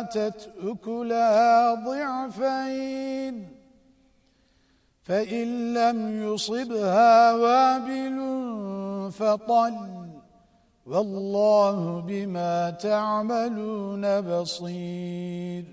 فآتت أكلها ضعفين فإن لم يصبها وابل فطل والله بما تعملون بصير.